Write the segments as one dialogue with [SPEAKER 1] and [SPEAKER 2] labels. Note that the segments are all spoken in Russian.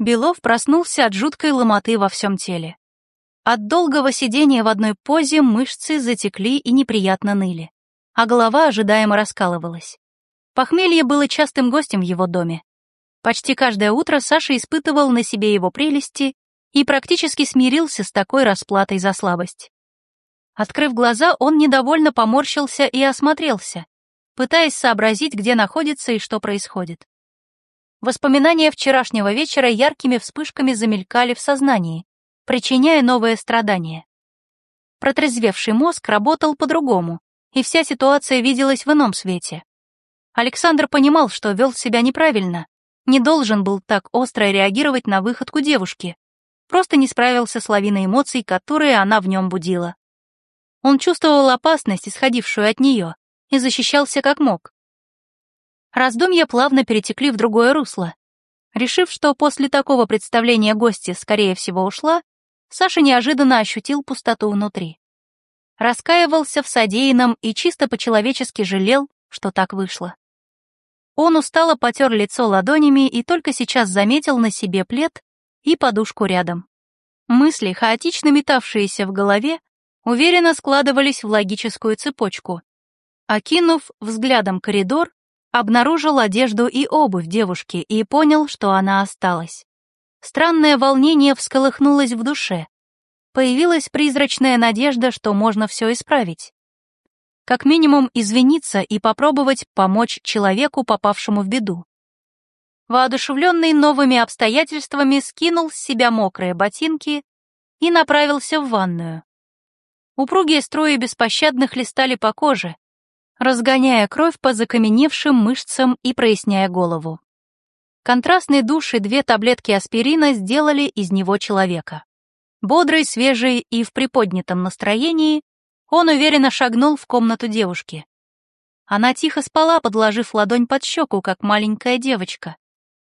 [SPEAKER 1] Белов проснулся от жуткой ломоты во всем теле. От долгого сидения в одной позе мышцы затекли и неприятно ныли, а голова ожидаемо раскалывалась. Похмелье было частым гостем в его доме. Почти каждое утро Саша испытывал на себе его прелести и практически смирился с такой расплатой за слабость. Открыв глаза, он недовольно поморщился и осмотрелся, пытаясь сообразить, где находится и что происходит. Воспоминания вчерашнего вечера яркими вспышками замелькали в сознании, причиняя новое страдание. Протрезвевший мозг работал по-другому, и вся ситуация виделась в ином свете. Александр понимал, что вел себя неправильно, не должен был так остро реагировать на выходку девушки, просто не справился с лавиной эмоций, которые она в нем будила. Он чувствовал опасность, исходившую от нее, и защищался как мог. Раздумья плавно перетекли в другое русло. Решив, что после такого представления гостья, скорее всего, ушла, Саша неожиданно ощутил пустоту внутри. Раскаивался в содеянном и чисто по-человечески жалел, что так вышло. Он устало потер лицо ладонями и только сейчас заметил на себе плед и подушку рядом. Мысли, хаотично метавшиеся в голове, уверенно складывались в логическую цепочку. Окинув взглядом коридор, обнаружил одежду и обувь девушки и понял, что она осталась. Странное волнение всколыхнулось в душе. Появилась призрачная надежда, что можно все исправить. Как минимум извиниться и попробовать помочь человеку, попавшему в беду. Воодушевленный новыми обстоятельствами, скинул с себя мокрые ботинки и направился в ванную. Упругие струи беспощадно хлестали по коже, разгоняя кровь по закаменевшим мышцам и проясняя голову. Контрастный душ и две таблетки аспирина сделали из него человека. Бодрый, свежий и в приподнятом настроении, он уверенно шагнул в комнату девушки. Она тихо спала, подложив ладонь под щеку, как маленькая девочка.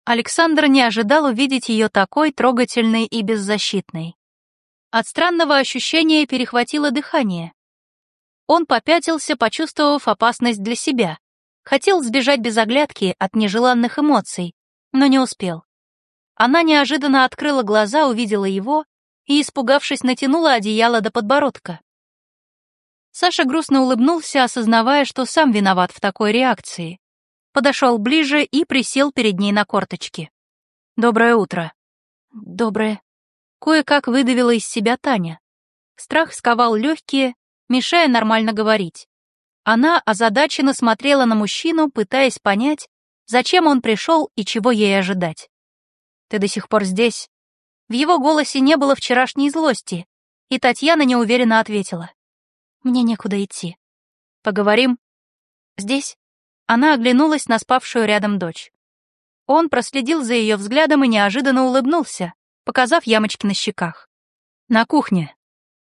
[SPEAKER 1] Александр не ожидал увидеть ее такой трогательной и беззащитной. От странного ощущения перехватило дыхание. Он попятился, почувствовав опасность для себя. Хотел сбежать без оглядки от нежеланных эмоций, но не успел. Она неожиданно открыла глаза, увидела его и, испугавшись, натянула одеяло до подбородка. Саша грустно улыбнулся, осознавая, что сам виноват в такой реакции. Подошел ближе и присел перед ней на корточки. «Доброе утро». «Доброе». Кое-как выдавила из себя Таня. Страх сковал легкие, мешая нормально говорить. Она озадаченно смотрела на мужчину, пытаясь понять, Зачем он пришел и чего ей ожидать? Ты до сих пор здесь? В его голосе не было вчерашней злости, и Татьяна неуверенно ответила. Мне некуда идти. Поговорим? Здесь? Она оглянулась на спавшую рядом дочь. Он проследил за ее взглядом и неожиданно улыбнулся, показав ямочки на щеках. «На кухне».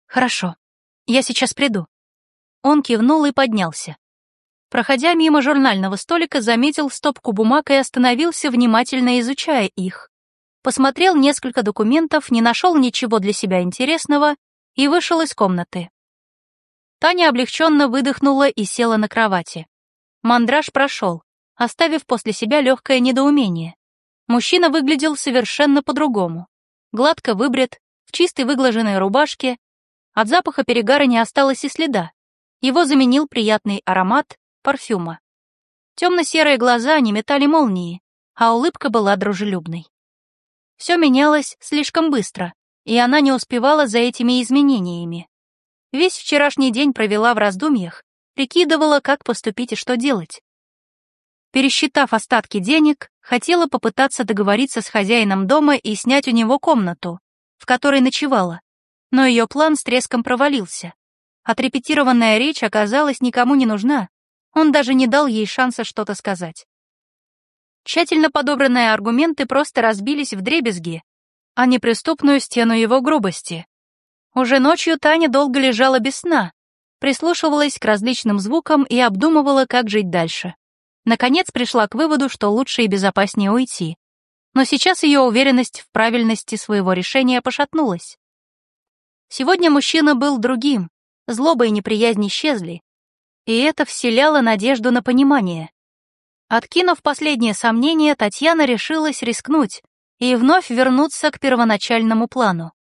[SPEAKER 1] «Хорошо. Я сейчас приду». Он кивнул и поднялся. Проходя мимо журнального столика, заметил стопку бумаг и остановился, внимательно изучая их. Посмотрел несколько документов, не нашел ничего для себя интересного и вышел из комнаты. Таня облегченно выдохнула и села на кровати. Мандраж прошел, оставив после себя легкое недоумение. Мужчина выглядел совершенно по-другому. Гладко выбрит, в чистой выглаженной рубашке. От запаха перегара не осталось и следа. Его заменил приятный аромат, парфюма. Темно-серые глаза не метали молнии, а улыбка была дружелюбной. Все менялось слишком быстро, и она не успевала за этими изменениями. Весь вчерашний день провела в раздумьях, прикидывала, как поступить и что делать. Пересчитав остатки денег, хотела попытаться договориться с хозяином дома и снять у него комнату, в которой ночевала, но ее план с треском провалился. Отрепетированная речь оказалась никому не нужна, он даже не дал ей шанса что-то сказать. Тщательно подобранные аргументы просто разбились в дребезги, а неприступную стену его грубости. Уже ночью Таня долго лежала без сна, прислушивалась к различным звукам и обдумывала, как жить дальше. Наконец пришла к выводу, что лучше и безопаснее уйти. Но сейчас ее уверенность в правильности своего решения пошатнулась. Сегодня мужчина был другим, злоба и неприязнь исчезли, и это вселяло надежду на понимание. Откинув последнее сомнение, Татьяна решилась рискнуть и вновь вернуться к первоначальному плану.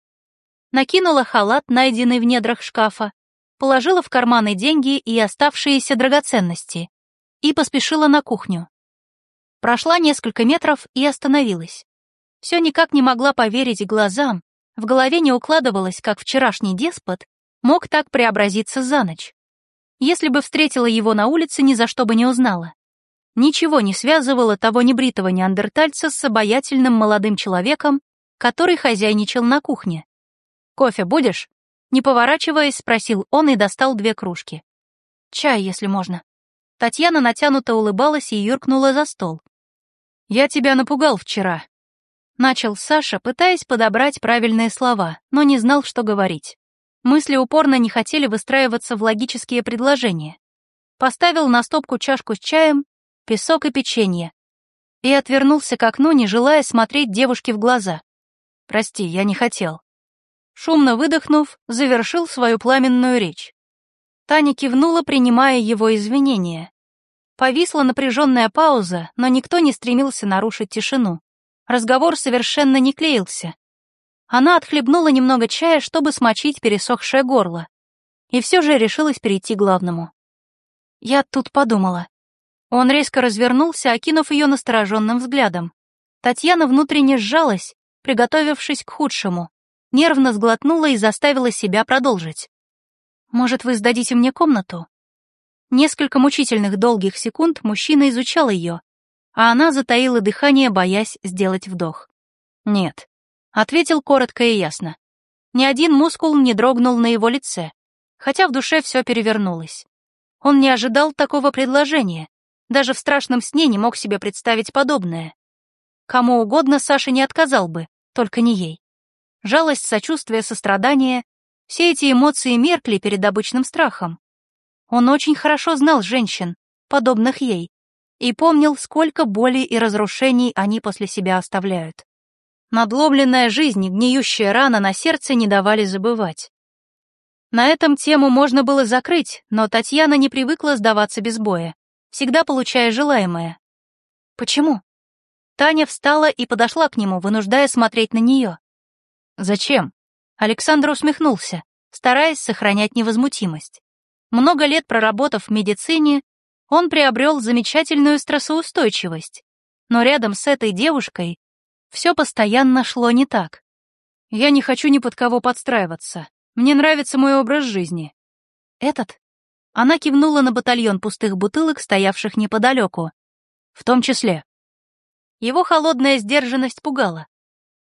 [SPEAKER 1] Накинула халат, найденный в недрах шкафа, положила в карманы деньги и оставшиеся драгоценности и поспешила на кухню. Прошла несколько метров и остановилась. Все никак не могла поверить глазам, в голове не укладывалось, как вчерашний деспот мог так преобразиться за ночь. Если бы встретила его на улице, ни за что бы не узнала. Ничего не связывало того небритого неандертальца с обаятельным молодым человеком, который хозяйничал на кухне. «Кофе будешь?» Не поворачиваясь, спросил он и достал две кружки. «Чай, если можно». Татьяна натянуто улыбалась и юркнула за стол. «Я тебя напугал вчера», Начал Саша, пытаясь подобрать правильные слова, но не знал, что говорить. Мысли упорно не хотели выстраиваться в логические предложения. Поставил на стопку чашку с чаем, песок и печенье. И отвернулся к окну, не желая смотреть девушке в глаза. «Прости, я не хотел». Шумно выдохнув, завершил свою пламенную речь. Таня кивнула, принимая его извинения. Повисла напряженная пауза, но никто не стремился нарушить тишину. Разговор совершенно не клеился. Она отхлебнула немного чая, чтобы смочить пересохшее горло. И все же решилась перейти к главному. Я тут подумала. Он резко развернулся, окинув ее настороженным взглядом. Татьяна внутренне сжалась, приготовившись к худшему. Нервно сглотнула и заставила себя продолжить. «Может, вы сдадите мне комнату?» Несколько мучительных долгих секунд мужчина изучал ее, а она затаила дыхание, боясь сделать вдох. «Нет», — ответил коротко и ясно. Ни один мускул не дрогнул на его лице, хотя в душе все перевернулось. Он не ожидал такого предложения, даже в страшном сне не мог себе представить подобное. Кому угодно Саша не отказал бы, только не ей. Жалость, сочувствие, сострадание — все эти эмоции меркли перед обычным страхом. Он очень хорошо знал женщин, подобных ей, и помнил, сколько боли и разрушений они после себя оставляют. Надломленная жизнь и гниющая рана на сердце не давали забывать. На этом тему можно было закрыть, но Татьяна не привыкла сдаваться без боя, всегда получая желаемое. Почему? Таня встала и подошла к нему, вынуждая смотреть на нее. Зачем? Александр усмехнулся, стараясь сохранять невозмутимость. Много лет проработав в медицине, он приобрел замечательную стрессоустойчивость, но рядом с этой девушкой все постоянно шло не так. Я не хочу ни под кого подстраиваться. Мне нравится мой образ жизни. Этот? Она кивнула на батальон пустых бутылок, стоявших неподалеку. В том числе. Его холодная сдержанность пугала.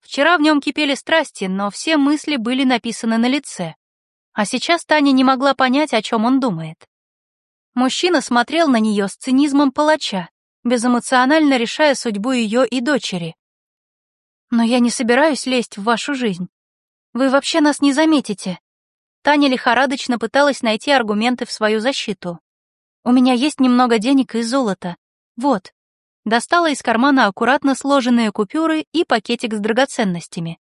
[SPEAKER 1] Вчера в нем кипели страсти, но все мысли были написаны на лице. А сейчас Таня не могла понять, о чем он думает. Мужчина смотрел на нее с цинизмом палача, безэмоционально решая судьбу ее и дочери. «Но я не собираюсь лезть в вашу жизнь. Вы вообще нас не заметите». Таня лихорадочно пыталась найти аргументы в свою защиту. «У меня есть немного денег и золота. Вот». Достала из кармана аккуратно сложенные купюры и пакетик с драгоценностями.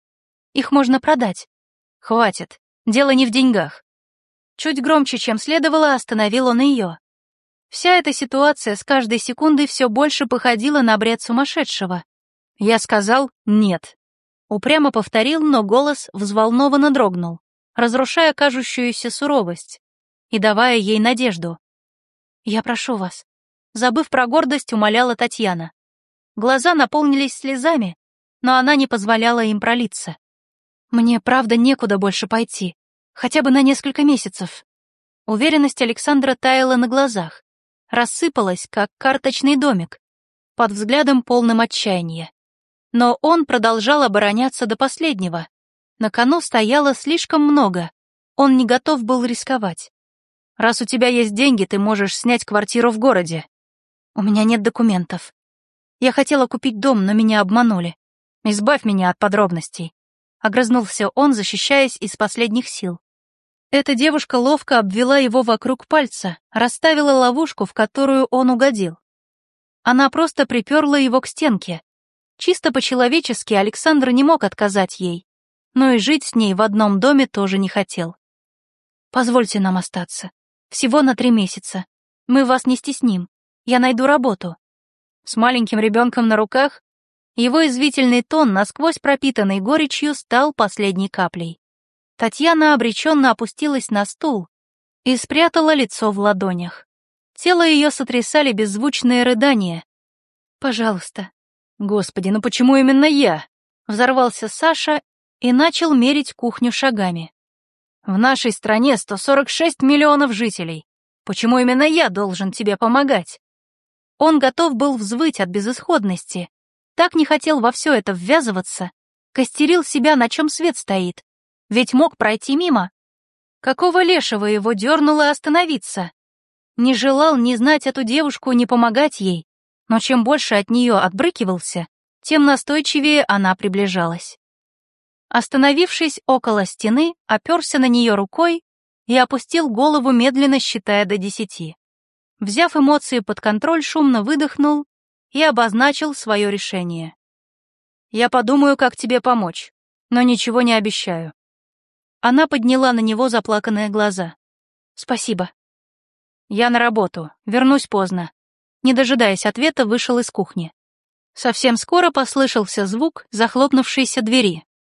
[SPEAKER 1] Их можно продать. Хватит, дело не в деньгах. Чуть громче, чем следовало, остановил он ее. Вся эта ситуация с каждой секундой все больше походила на бред сумасшедшего. Я сказал «нет». Упрямо повторил, но голос взволнованно дрогнул, разрушая кажущуюся суровость и давая ей надежду. «Я прошу вас», — забыв про гордость, умоляла Татьяна. Глаза наполнились слезами, но она не позволяла им пролиться. «Мне, правда, некуда больше пойти, хотя бы на несколько месяцев». Уверенность Александра таяла на глазах рассыпалась, как карточный домик, под взглядом полным отчаяния. Но он продолжал обороняться до последнего. На кону стояло слишком много, он не готов был рисковать. «Раз у тебя есть деньги, ты можешь снять квартиру в городе». «У меня нет документов. Я хотела купить дом, но меня обманули. Избавь меня от подробностей». Огрызнулся он, защищаясь из последних сил. Эта девушка ловко обвела его вокруг пальца, расставила ловушку, в которую он угодил. Она просто приперла его к стенке. Чисто по-человечески Александр не мог отказать ей, но и жить с ней в одном доме тоже не хотел. «Позвольте нам остаться. Всего на три месяца. Мы вас не стесним. Я найду работу». «С маленьким ребенком на руках?» Его извительный тон, насквозь пропитанный горечью, стал последней каплей. Татьяна обреченно опустилась на стул и спрятала лицо в ладонях. Тело ее сотрясали беззвучные рыдания. «Пожалуйста». «Господи, ну почему именно я?» Взорвался Саша и начал мерить кухню шагами. «В нашей стране 146 миллионов жителей. Почему именно я должен тебе помогать?» Он готов был взвыть от безысходности. Так не хотел во все это ввязываться. Костерил себя, на чем свет стоит. Ведь мог пройти мимо. Какого лешего его дернуло остановиться? Не желал ни знать эту девушку, ни помогать ей. Но чем больше от нее отбрыкивался, тем настойчивее она приближалась. Остановившись около стены, оперся на нее рукой и опустил голову, медленно считая до десяти. Взяв эмоции под контроль, шумно выдохнул и обозначил свое решение. «Я подумаю, как тебе помочь, но ничего не обещаю». Она подняла на него заплаканные глаза. «Спасибо». «Я на работу, вернусь поздно». Не дожидаясь ответа, вышел из кухни. Совсем скоро послышался звук захлопнувшейся двери.